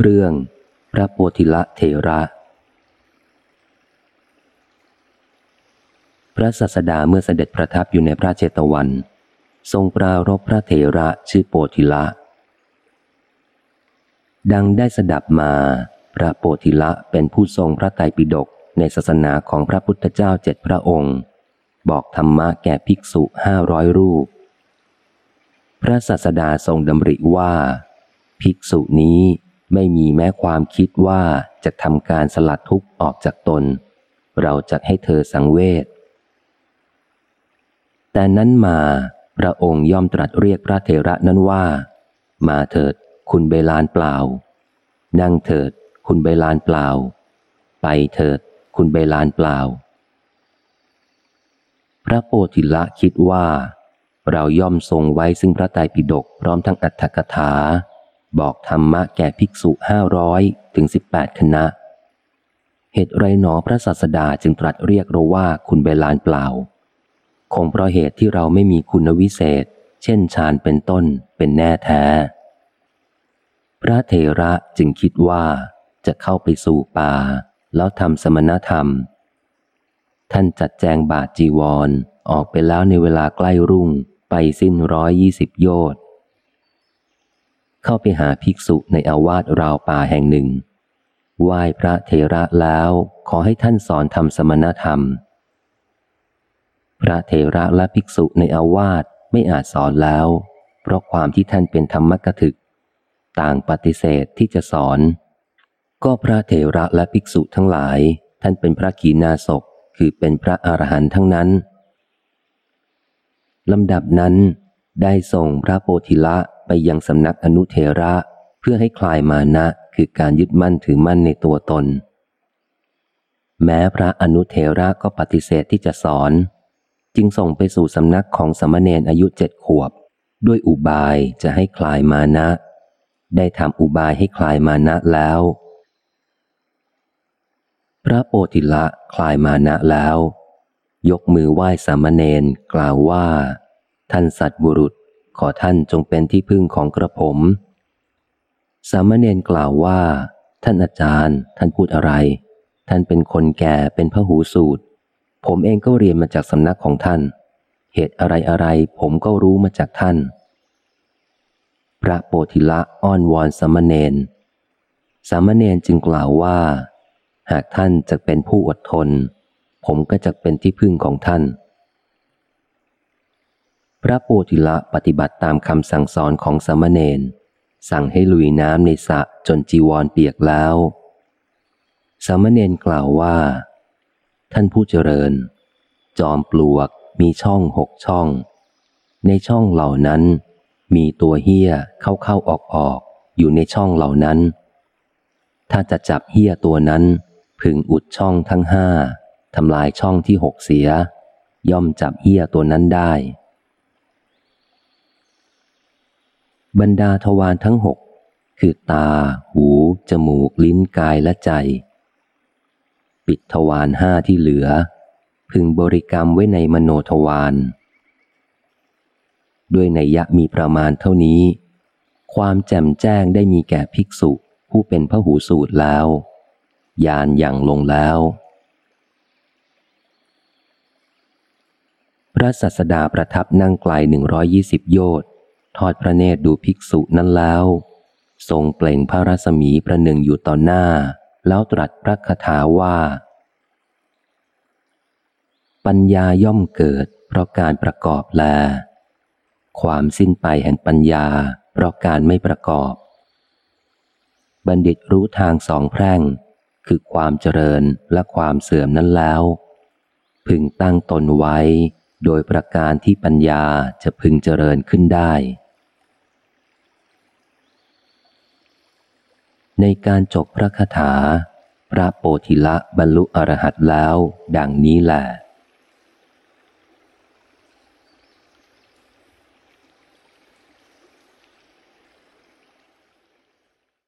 เรื่องพระโพธิละเทระ พระสัสดาเมื่อเสด็จประทับอยู่ในพระเจตวัน ทรงปรารบพระเทระชื่อโพธิละ ดังได้สดับมาพระโพธิละเป็นผู้ทรงพระไตรปิฎกในศาสนาของพระพุทธเจ้าเจ็ดพระองค์ บอกธรรมะแก่ภิกษุห้าร้อยรูป พระสัสดาทรงดำริว่า ภิกษุนี้ ไม่มีแม้ความคิดว่าจะทำการสลัดทุกข์ออกจากตน เราจะให้เธอสังเวชแต่นั้นมาพระองค์ย่อมตรัสเรียกพระเถระนั้นว่า มาเถิด คุณเบลานเปล่า นั่งเถิด คุณเบลานเปล่า ไปเถิด คุณเบลานเปล่า พระโปธิละคิดว่า เราย่อมทรงไว้ซึ่งพระไตรปิฎกพร้อมทั้งอัตถกถา บอกธรรมะแก่ภิกษุห้าร้อยถึงสิบแปดคณะ เหตุไรหนอพระศาสดาจึงตรัสเรียกเราว่าคุณเบลานเปล่า คงเพราะเหตุที่เราไม่มีคุณวิเศษ เช่นฌานเป็นต้นเป็นแน่แท้ พระเทระจึงคิดว่าจะเข้าไปสู่ป่า แล้วทำสมณธรรม ท่านจัดแจงบาทจีวรอออกไปแล้วในเวลาใกล้รุ่งไปสิ้นร้อยยี่สิบโยชน์ เข้าไปหาภิกษุในอาวาสราวป่าแห่งหนึ่ง ไหว้พระเทระแล้วขอให้ท่านสอนทำสมณธรรม พระเทระและภิกษุในอาวาสไม่อาจสอนแล้ว เพราะความที่ท่านเป็นธรรมกถึก ต่างปฏิเสธที่จะสอน ก็พระเทระและภิกษุทั้งหลาย ท่านเป็นพระกีนาศกคือเป็นพระอรหันต์ทั้งนั้นลำดับนั้นได้ส่งพระโพธิละ ไปยังสำนักอนุเทระเพื่อให้คลายมานะคือการยึดมั่นถือมั่นในตัวตน แม้พระอนุเทระก็ปฏิเสธที่จะสอน จึงส่งไปสู่สำนักของสมณเณรอายุเจ็ดขวบ ด้วยอุบายจะให้คลายมานะ ได้ทำอุบายให้คลายมานะแล้ว พระโปติละคลายมานะแล้ว ยกมือไหว้สามเณรกล่าวว่า ท่านสัตบุรุษ ขอท่านจงเป็นที่พึ่งของกระผม สามเณรกล่าวว่า ท่านอาจารย์ ท่านพูดอะไร ท่านเป็นคนแก่เป็นพระหูสูตร ผมเองก็เรียนมาจากสำนักของท่าน เหตุอะไรอะไรผมก็รู้มาจากท่าน พระโปธิละอ้อนวอนสามเณรสามเณรจึงกล่าวว่า หากท่านจะเป็นผู้อดทน ผมก็จะเป็นที่พึ่งของท่าน พระโพธิละปฏิบัติตามคำสั่งสอนของสมณเณรสั่งให้ลุยน้ำในสระจนจีวรเปียกแล้วสมณเณรกล่าวว่า ท่านผู้เจริญ จอมปลวกมีช่องหกช่อง ในช่องเหล่านั้น มีตัวเฮี้ยเข้าเข้าออกอออยู่ในช่องเหล่านั้น ถ้าจะจับเฮี้ยตัวนั้น พึงอุดช่องทั้งห้าทำลายช่องที่หกเสีย ย่อมจับเฮี้ยตัวนั้นได้ บรรดาทวารทั้งหกคือตา หู จมูก ลิ้น กาย และใจ ปิดทวารห้าที่เหลือ พึงบริกรรมไว้ในมโนทวาร ด้วยในยะมีประมาณเท่านี้ ความแจ่มแจ้งได้มีแก่ภิกษุผู้เป็นพระหูสูตรแล้วยานอย่างลงแล้ว พระสัสดาประทับนั่งไกลหนึ่งร้อยยี่สิบโยชน์ ทอดพระเนตรดูภิกษุนั้นแล้ว ทรงเปล่งพระรัศมีประหนึ่งอยู่ต่อหน้า แล้วตรัสพระคาถาว่า ปัญญาย่อมเกิด เพราะการประกอบแล ความสิ้นไปแห่งปัญญา เพราะการไม่ประกอบ บัณฑิตรู้ทางสองแพร่ง คือความเจริญและความเสื่อมนั้นแล้ว พึงตั้งตนไว้โดยประการที่ปัญญาจะพึงเจริญขึ้นได้ ในการจบพระคาถา พระโปธิละบรรลุอรหัตแล้ว ดังนี้แหละ